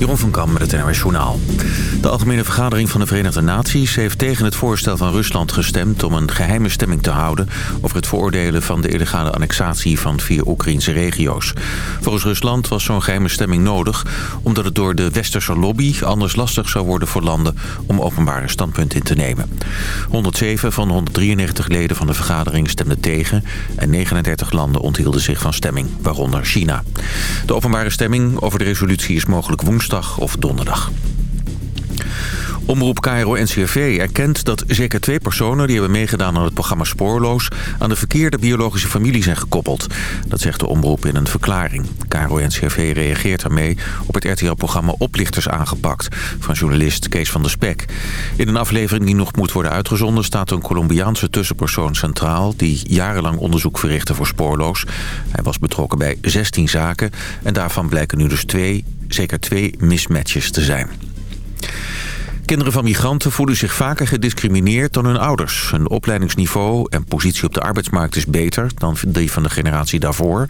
Jeroen van Kam met het NRS Journaal. De Algemene Vergadering van de Verenigde Naties heeft tegen het voorstel van Rusland gestemd... om een geheime stemming te houden over het veroordelen van de illegale annexatie van vier Oekraïnse regio's. Volgens Rusland was zo'n geheime stemming nodig... omdat het door de westerse lobby anders lastig zou worden voor landen om openbare standpunten in te nemen. 107 van de 193 leden van de vergadering stemden tegen... en 39 landen onthielden zich van stemming, waaronder China. De openbare stemming over de resolutie is mogelijk woensdag of donderdag. Omroep KRO-NCRV erkent dat zeker twee personen... die hebben meegedaan aan het programma Spoorloos... aan de verkeerde biologische familie zijn gekoppeld. Dat zegt de omroep in een verklaring. KRO-NCRV reageert daarmee op het RTL-programma Oplichters aangepakt... van journalist Kees van der Spek. In een aflevering die nog moet worden uitgezonden... staat een Colombiaanse tussenpersoon centraal... die jarenlang onderzoek verrichtte voor Spoorloos. Hij was betrokken bij 16 zaken... en daarvan blijken nu dus twee, zeker twee mismatches te zijn. Kinderen van migranten voelen zich vaker gediscrimineerd dan hun ouders. Hun opleidingsniveau en positie op de arbeidsmarkt is beter dan die van de generatie daarvoor.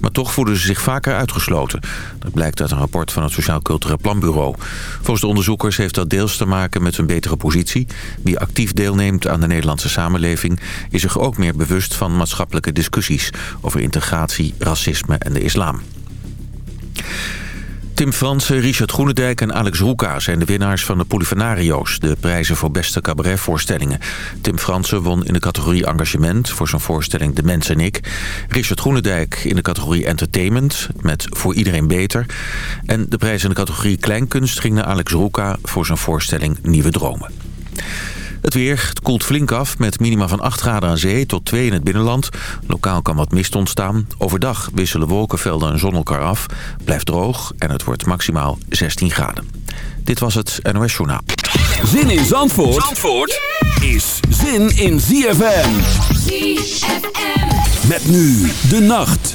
Maar toch voelen ze zich vaker uitgesloten. Dat blijkt uit een rapport van het Sociaal Cultureel Planbureau. Volgens de onderzoekers heeft dat deels te maken met hun betere positie. Wie actief deelneemt aan de Nederlandse samenleving... is zich ook meer bewust van maatschappelijke discussies... over integratie, racisme en de islam. Tim Fransen, Richard Groenendijk en Alex Roeka zijn de winnaars van de Polifanario's, de prijzen voor beste cabaretvoorstellingen. Tim Fransen won in de categorie engagement voor zijn voorstelling De Mens en Ik. Richard Groenendijk in de categorie entertainment met Voor Iedereen Beter. En de prijs in de categorie kleinkunst ging naar Alex Roeka voor zijn voorstelling Nieuwe Dromen. Het weer, het koelt flink af met minima van 8 graden aan zee tot 2 in het binnenland. Lokaal kan wat mist ontstaan. Overdag wisselen wolkenvelden en zon elkaar af. Blijft droog en het wordt maximaal 16 graden. Dit was het NOS Journaal. Zin in Zandvoort, Zandvoort is zin in ZFM. ZFM. Met nu de nacht.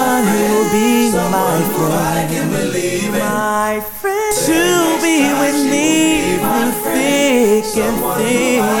be my friend. I can believe in. My friend. To be with me through thick and thin.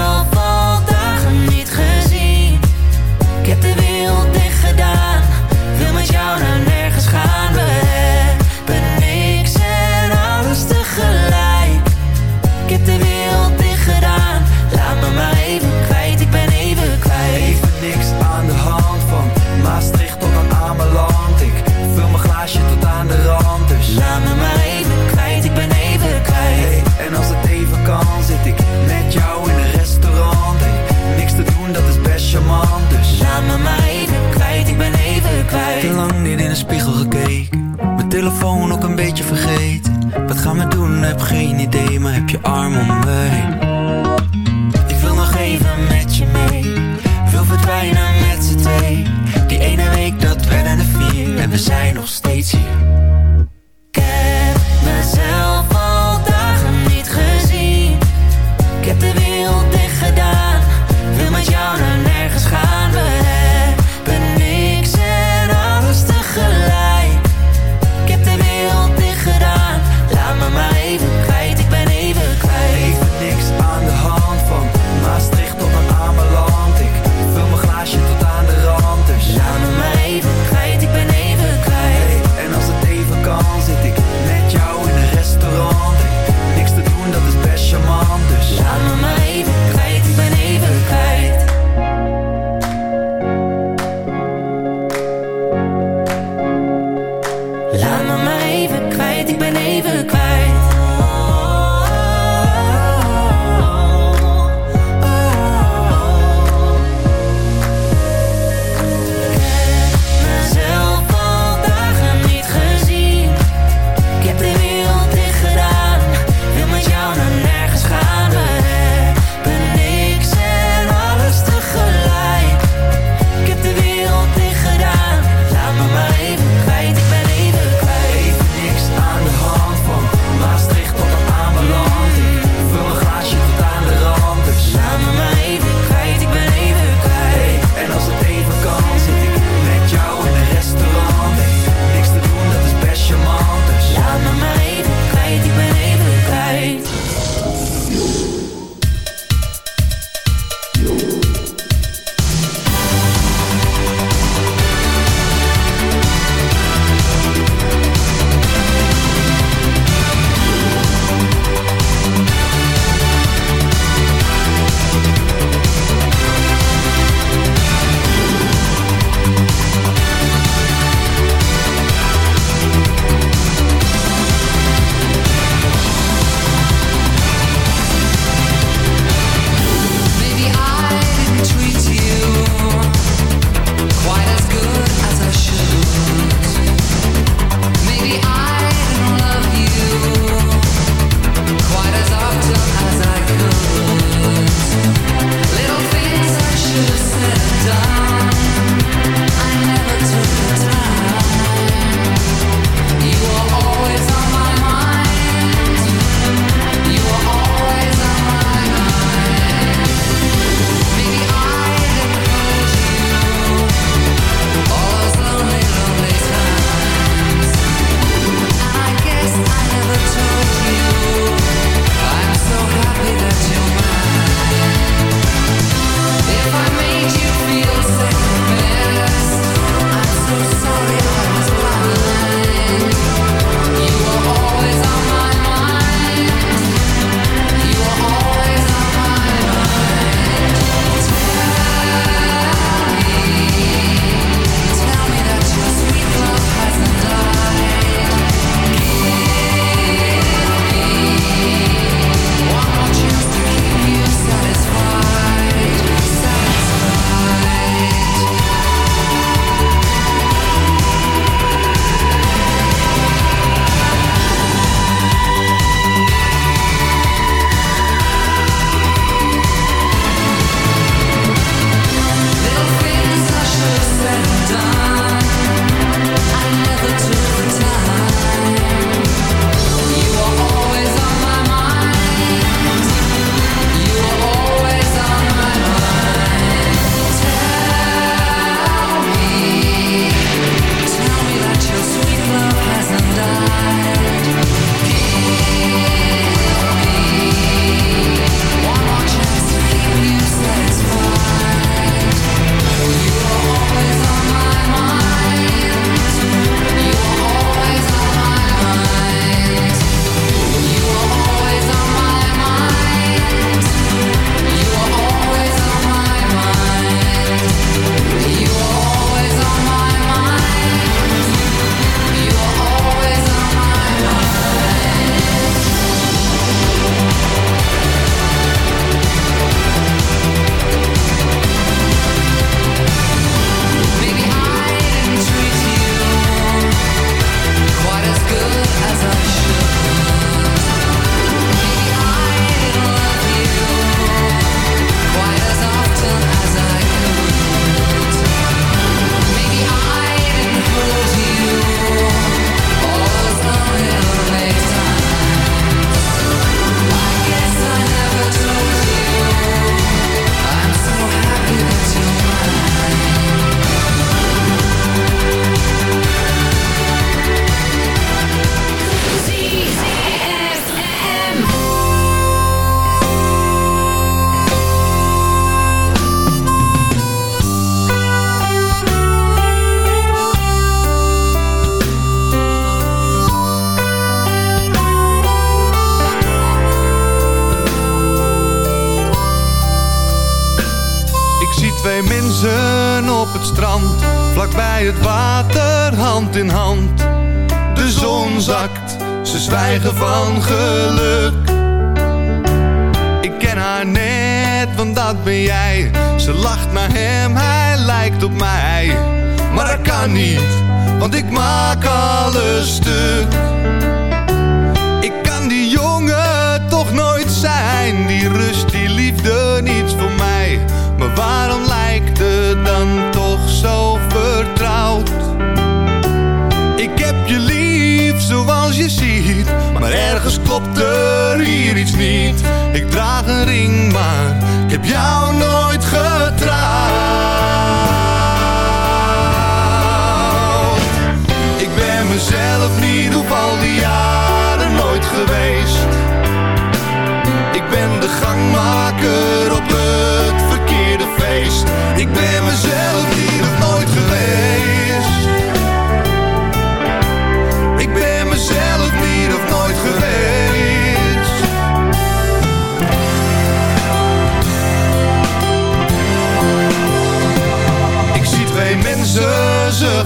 que arm om me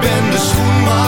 ben de schoenmaker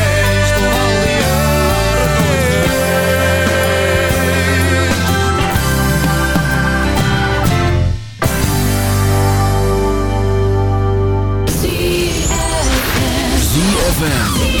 ZFM.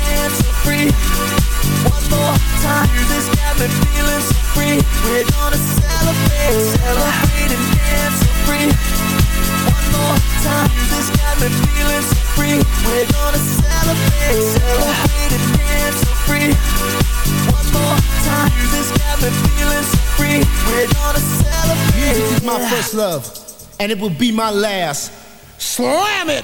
so free. One more time. Music's got me feeling so free. We're gonna celebrate, celebrate and dance so free. One more time. Music's got me feeling so free. We're gonna celebrate, celebrate and dance so free. One more time. Music's got me feeling so free. We're gonna celebrate. Music is my first love, and it will be my last. Slam it!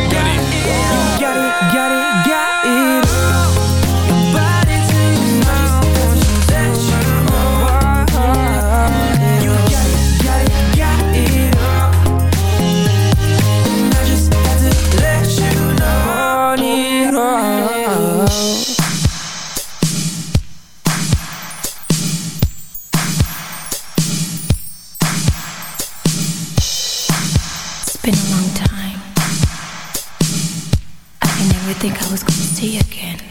been a long time. I never think I was gonna see you again.